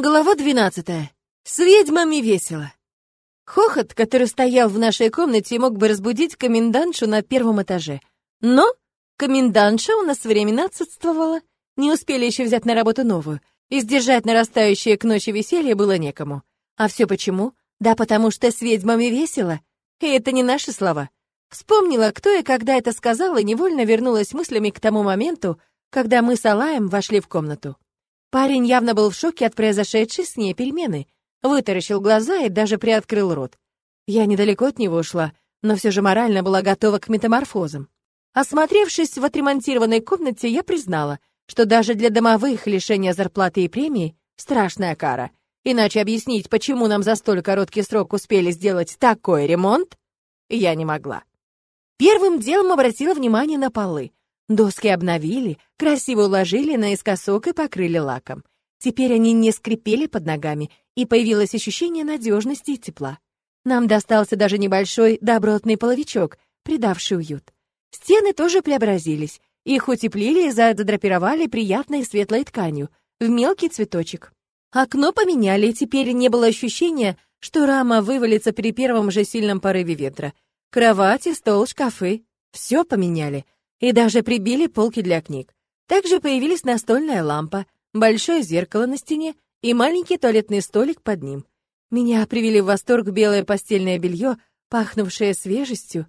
Глава двенадцатая. С ведьмами весело. Хохот, который стоял в нашей комнате, мог бы разбудить комендантшу на первом этаже. Но комендантша у нас временно отсутствовала. Не успели еще взять на работу новую. И сдержать нарастающее к ночи веселье было некому. А все почему? Да потому что с ведьмами весело. И это не наши слова. Вспомнила, кто и когда это сказал, и невольно вернулась мыслями к тому моменту, когда мы с Алаем вошли в комнату. Парень явно был в шоке от произошедшей с ней перемены. Вытаращил глаза и даже приоткрыл рот. Я недалеко от него ушла, но все же морально была готова к метаморфозам. Осмотревшись в отремонтированной комнате, я признала, что даже для домовых лишение зарплаты и премии — страшная кара. Иначе объяснить, почему нам за столь короткий срок успели сделать такой ремонт, я не могла. Первым делом обратила внимание на полы. Доски обновили, красиво уложили наискосок и покрыли лаком. Теперь они не скрипели под ногами, и появилось ощущение надежности и тепла. Нам достался даже небольшой добротный половичок, придавший уют. Стены тоже преобразились. Их утеплили и задрапировали приятной светлой тканью, в мелкий цветочек. Окно поменяли, и теперь не было ощущения, что рама вывалится при первом же сильном порыве ветра. Кровати, стол, шкафы — все поменяли — и даже прибили полки для книг. Также появились настольная лампа, большое зеркало на стене и маленький туалетный столик под ним. Меня привели в восторг белое постельное белье, пахнувшее свежестью,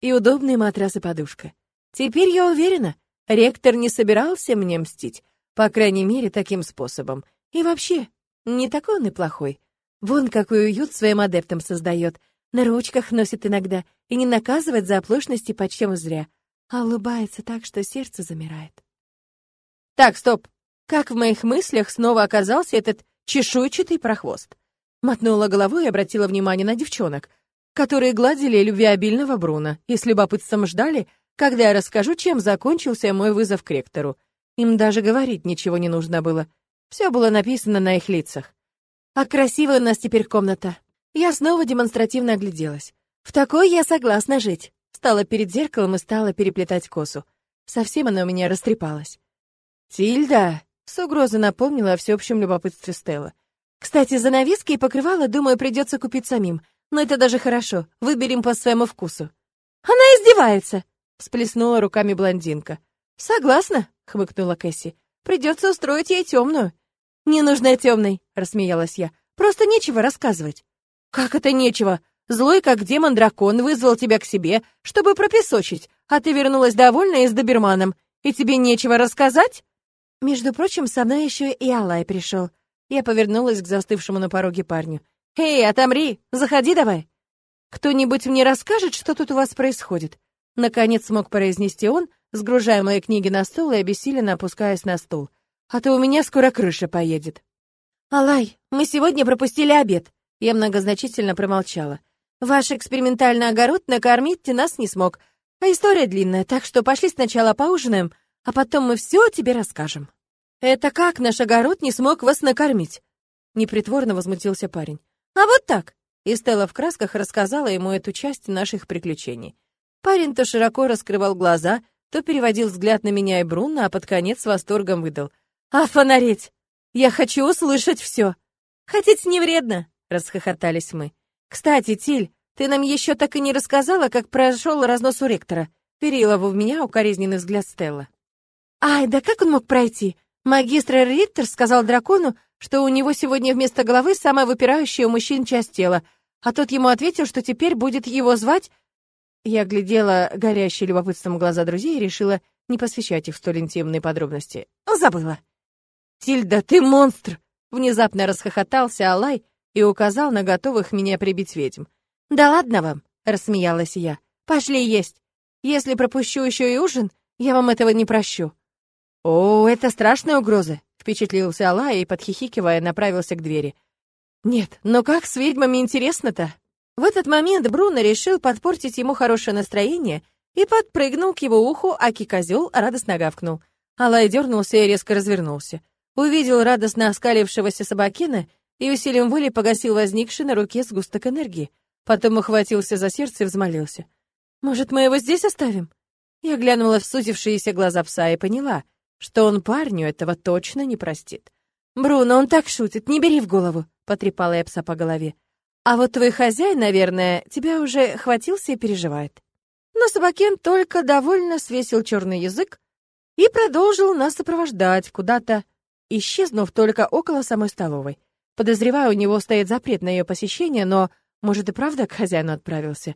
и удобные матрасы подушка. Теперь я уверена, ректор не собирался мне мстить, по крайней мере, таким способом. И вообще, не такой он и плохой. Вон какой уют своим адептам создает, на ручках носит иногда и не наказывает за оплошности почем зря а улыбается так, что сердце замирает. Так, стоп. Как в моих мыслях снова оказался этот чешуйчатый прохвост? Мотнула головой и обратила внимание на девчонок, которые гладили любвеобильного Бруна и с любопытством ждали, когда я расскажу, чем закончился мой вызов к ректору. Им даже говорить ничего не нужно было. Все было написано на их лицах. А красивая у нас теперь комната. Я снова демонстративно огляделась. В такой я согласна жить. Встала перед зеркалом и стала переплетать косу. Совсем она у меня растрепалась. «Тильда!» — с угрозой напомнила о всеобщем любопытстве Стелла. «Кстати, занавески и покрывало, думаю, придется купить самим. Но это даже хорошо. Выберем по своему вкусу». «Она издевается!» — всплеснула руками блондинка. «Согласна», — хмыкнула Кэсси. «Придется устроить ей темную». «Не нужна темной», — рассмеялась я. «Просто нечего рассказывать». «Как это нечего? Злой, как демон-дракон, вызвал тебя к себе, чтобы пропесочить, а ты вернулась довольная и с доберманом. И тебе нечего рассказать?» Между прочим, со мной еще и Алай пришел. Я повернулась к застывшему на пороге парню. «Эй, отомри! Заходи давай!» «Кто-нибудь мне расскажет, что тут у вас происходит?» Наконец смог произнести он, сгружая мои книги на стол и обессиленно опускаясь на стул. «А то у меня скоро крыша поедет». «Алай, мы сегодня пропустили обед». Я многозначительно промолчала. Ваш экспериментальный огород накормить нас не смог. А история длинная, так что пошли сначала поужинаем, а потом мы все тебе расскажем». «Это как наш огород не смог вас накормить?» Непритворно возмутился парень. «А вот так!» И Стелла в красках рассказала ему эту часть наших приключений. Парень то широко раскрывал глаза, то переводил взгляд на меня и Бруно, а под конец с восторгом выдал. «А фонареть! Я хочу услышать все!» «Хотеть не вредно!» — расхохотались мы. «Кстати, Тиль, ты нам еще так и не рассказала, как прошел разнос у ректора». Перилова в меня укоризненный взгляд Стелла. «Ай, да как он мог пройти? Магистр Риттер сказал дракону, что у него сегодня вместо головы самая выпирающая у мужчин часть тела, а тот ему ответил, что теперь будет его звать...» Я глядела горящие любопытством глаза друзей и решила не посвящать их столь интимные подробности. Забыла. «Тильда, ты монстр!» Внезапно расхохотался Алай, и указал на готовых меня прибить ведьм. «Да ладно вам!» — рассмеялась я. «Пошли есть. Если пропущу еще и ужин, я вам этого не прощу». «О, это страшная угроза!» — впечатлился Алла и, подхихикивая, направился к двери. «Нет, но как с ведьмами интересно-то?» В этот момент Бруно решил подпортить ему хорошее настроение и подпрыгнул к его уху, аки козел радостно гавкнул. Алай дернулся и резко развернулся. Увидел радостно оскалившегося собакина и усилием воли погасил возникший на руке сгусток энергии. Потом ухватился за сердце и взмолился. «Может, мы его здесь оставим?» Я глянула в сузившиеся глаза пса и поняла, что он парню этого точно не простит. «Бруно, он так шутит, не бери в голову», — потрепала я пса по голове. «А вот твой хозяин, наверное, тебя уже хватился и переживает». Но Собакен только довольно свесил черный язык и продолжил нас сопровождать куда-то, исчезнув только около самой столовой. Подозреваю, у него стоит запрет на ее посещение, но, может, и правда к хозяину отправился.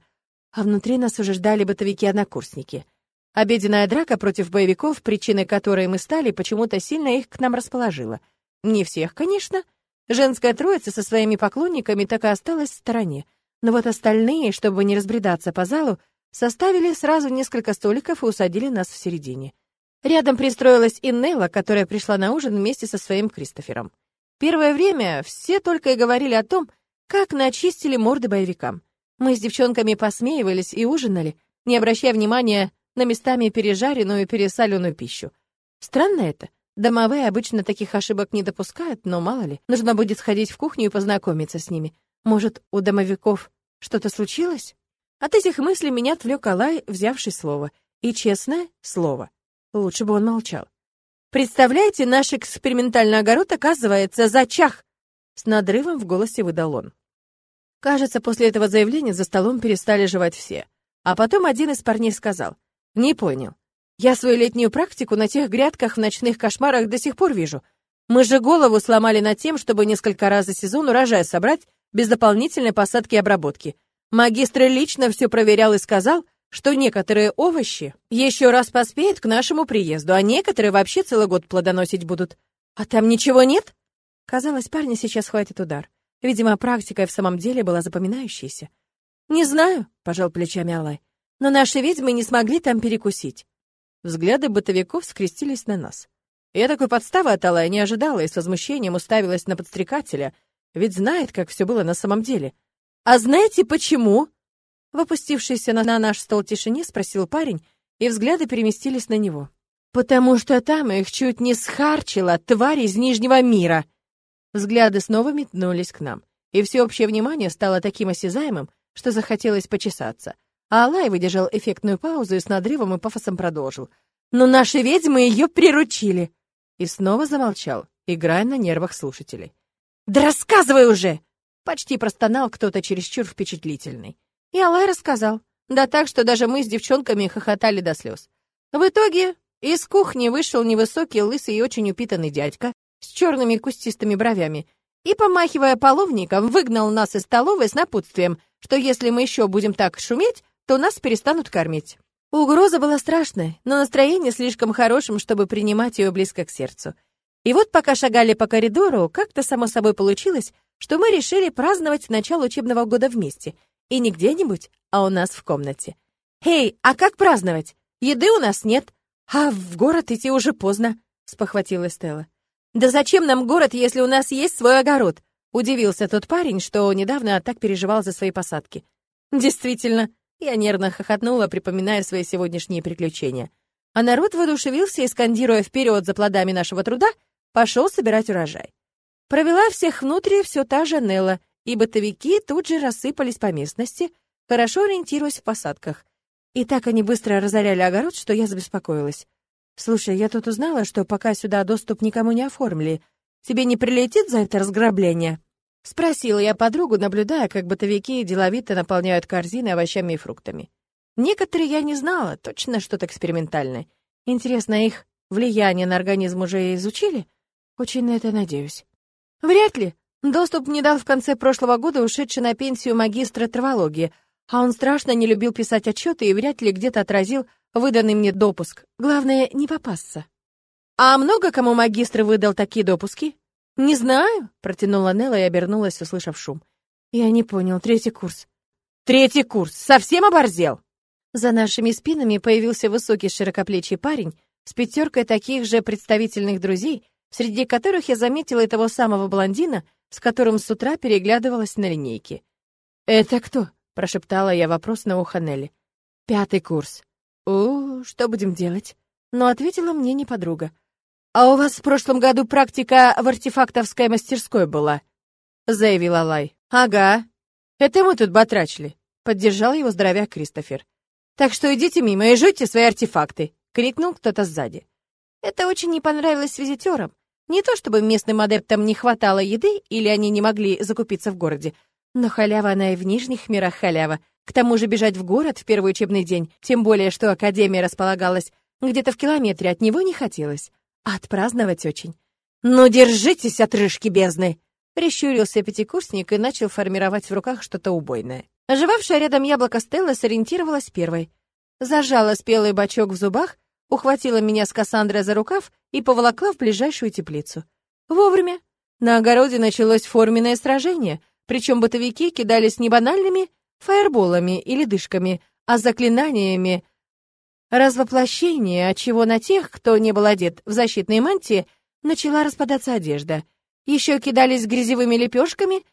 А внутри нас уже ждали бытовики-однокурсники. Обеденная драка против боевиков, причиной которой мы стали, почему-то сильно их к нам расположила. Не всех, конечно. Женская троица со своими поклонниками так и осталась в стороне. Но вот остальные, чтобы не разбредаться по залу, составили сразу несколько столиков и усадили нас в середине. Рядом пристроилась Иннелла, которая пришла на ужин вместе со своим Кристофером. Первое время все только и говорили о том, как начистили морды боевикам. Мы с девчонками посмеивались и ужинали, не обращая внимания на местами пережаренную и пересоленную пищу. Странно это. Домовые обычно таких ошибок не допускают, но мало ли, нужно будет сходить в кухню и познакомиться с ними. Может, у домовиков что-то случилось? От этих мыслей меня отвлек Алай, взявший слово. И честное слово. Лучше бы он молчал. «Представляете, наш экспериментальный огород, оказывается, зачах!» С надрывом в голосе выдал он. Кажется, после этого заявления за столом перестали жевать все. А потом один из парней сказал. «Не понял. Я свою летнюю практику на тех грядках в ночных кошмарах до сих пор вижу. Мы же голову сломали над тем, чтобы несколько раз за сезон урожай собрать без дополнительной посадки и обработки. Магистр лично все проверял и сказал, что некоторые овощи еще раз поспеют к нашему приезду, а некоторые вообще целый год плодоносить будут. А там ничего нет? Казалось, парня сейчас хватит удар. Видимо, практика в самом деле была запоминающейся. «Не знаю», — пожал плечами Алай, «но наши ведьмы не смогли там перекусить». Взгляды бытовиков скрестились на нас. Я такой подставы от Алая не ожидала и с возмущением уставилась на подстрекателя, ведь знает, как все было на самом деле. «А знаете почему?» В на наш стол тишине спросил парень, и взгляды переместились на него. «Потому что там их чуть не схарчила тварь из Нижнего мира!» Взгляды снова метнулись к нам, и всеобщее внимание стало таким осязаемым, что захотелось почесаться. А Алай выдержал эффектную паузу и с надрывом и пафосом продолжил. «Но наши ведьмы ее приручили!» И снова замолчал, играя на нервах слушателей. «Да рассказывай уже!» Почти простонал кто-то чересчур впечатлительный. И Алай рассказал. Да так, что даже мы с девчонками хохотали до слез. В итоге из кухни вышел невысокий, лысый и очень упитанный дядька с черными кустистыми бровями и, помахивая половником, выгнал нас из столовой с напутствием, что если мы еще будем так шуметь, то нас перестанут кормить. Угроза была страшной, но настроение слишком хорошим, чтобы принимать ее близко к сердцу. И вот пока шагали по коридору, как-то само собой получилось, что мы решили праздновать начало учебного года вместе — и не где-нибудь, а у нас в комнате. «Эй, а как праздновать? Еды у нас нет, а в город идти уже поздно», — спохватилась Стелла. «Да зачем нам город, если у нас есть свой огород?» — удивился тот парень, что недавно так переживал за свои посадки. «Действительно», — я нервно хохотнула, припоминая свои сегодняшние приключения. А народ воодушевился и, скандируя вперед за плодами нашего труда, пошел собирать урожай. Провела всех внутрь все та же Нелла, и бытовики тут же рассыпались по местности, хорошо ориентируясь в посадках. И так они быстро разоряли огород, что я забеспокоилась. «Слушай, я тут узнала, что пока сюда доступ никому не оформили. Тебе не прилетит за это разграбление?» Спросила я подругу, наблюдая, как бытовики деловито наполняют корзины овощами и фруктами. Некоторые я не знала, точно что-то экспериментальное. Интересно, их влияние на организм уже изучили? Очень на это надеюсь. Вряд ли, Доступ мне дал в конце прошлого года ушедший на пенсию магистра травологии, а он страшно не любил писать отчеты и вряд ли где-то отразил выданный мне допуск. Главное, не попасться. «А много кому магистр выдал такие допуски?» «Не знаю», — протянула Нелла и обернулась, услышав шум. «Я не понял, третий курс». «Третий курс! Совсем оборзел?» За нашими спинами появился высокий широкоплечий парень с пятеркой таких же представительных друзей, среди которых я заметила и того самого блондина, с которым с утра переглядывалась на линейке. «Это кто?» — прошептала я вопрос на ухо Нелли. «Пятый курс». «О, что будем делать?» Но ответила мне не подруга. «А у вас в прошлом году практика в артефактовской мастерской была?» — заявила Лай. «Ага. Это мы тут батрачили», — поддержал его здоровяк Кристофер. «Так что идите мимо и жуйте свои артефакты», — крикнул кто-то сзади. Это очень не понравилось визитерам, Не то чтобы местным адептам не хватало еды или они не могли закупиться в городе, но халява она и в нижних мирах халява. К тому же бежать в город в первый учебный день, тем более, что академия располагалась где-то в километре от него не хотелось. А отпраздновать очень. «Ну, держитесь, отрыжки бездны!» Прищурился пятикурсник и начал формировать в руках что-то убойное. Оживавшая рядом яблоко Стелла сориентировалась первой. Зажала спелый бачок в зубах, ухватила меня с Кассандрой за рукав и поволокла в ближайшую теплицу. Вовремя. На огороде началось форменное сражение, причем бытовики кидались не банальными фаерболами или дышками, а заклинаниями развоплощения, отчего на тех, кто не был одет в защитные мантии, начала распадаться одежда. Еще кидались грязевыми лепешками,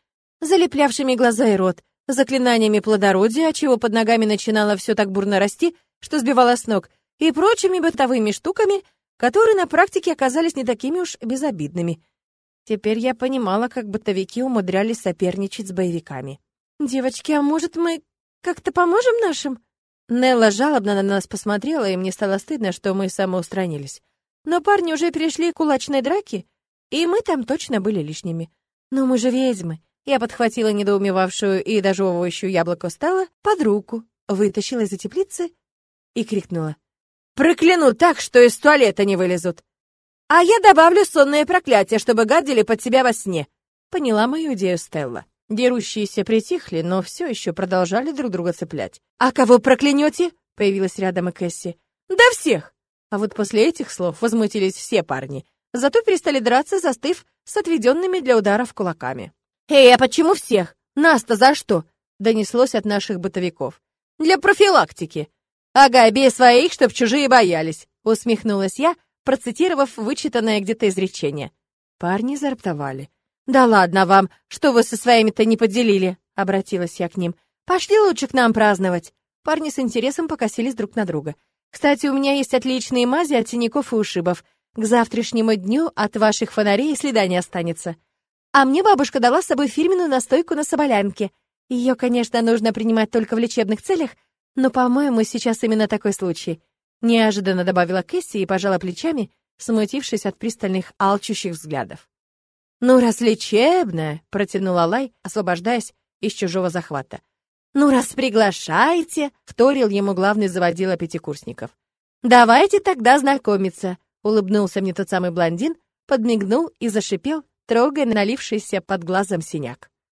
залеплявшими глаза и рот, заклинаниями плодородия, отчего под ногами начинало все так бурно расти, что сбивало с ног, и прочими бытовыми штуками, которые на практике оказались не такими уж безобидными. Теперь я понимала, как бытовики умудрялись соперничать с боевиками. «Девочки, а может, мы как-то поможем нашим?» Нелла жалобно на нас посмотрела, и мне стало стыдно, что мы самоустранились. Но парни уже перешли к кулачной драке, и мы там точно были лишними. Но мы же ведьмы. Я подхватила недоумевавшую и дожевывающую яблоко стала под руку, вытащила из-за теплицы и крикнула. «Прокляну так, что из туалета не вылезут!» «А я добавлю сонное проклятие, чтобы гадили под себя во сне», — поняла мою идею Стелла. Дерущиеся притихли, но все еще продолжали друг друга цеплять. «А кого проклянете?» — появилась рядом и Кэсси. «Да всех!» А вот после этих слов возмутились все парни, зато перестали драться, застыв с отведенными для ударов кулаками. «Эй, а почему всех? Нас-то за что?» — донеслось от наших бытовиков. «Для профилактики». «Ага, бей своих, чтоб чужие боялись», — усмехнулась я, процитировав вычитанное где-то изречение. Парни зароптовали. «Да ладно вам, что вы со своими-то не поделили?» — обратилась я к ним. «Пошли лучше к нам праздновать». Парни с интересом покосились друг на друга. «Кстати, у меня есть отличные мази от синяков и ушибов. К завтрашнему дню от ваших фонарей следа не останется. А мне бабушка дала с собой фирменную настойку на соболянке. Ее, конечно, нужно принимать только в лечебных целях, но, по-моему, сейчас именно такой случай. Неожиданно добавила Кэсси и пожала плечами, смутившись от пристальных алчущих взглядов. «Ну, раз лечебная», — протянула Лай, освобождаясь из чужого захвата. «Ну, раз приглашаете», — вторил ему главный заводила пятикурсников. «Давайте тогда знакомиться», — улыбнулся мне тот самый блондин, подмигнул и зашипел, трогая налившийся под глазом синяк.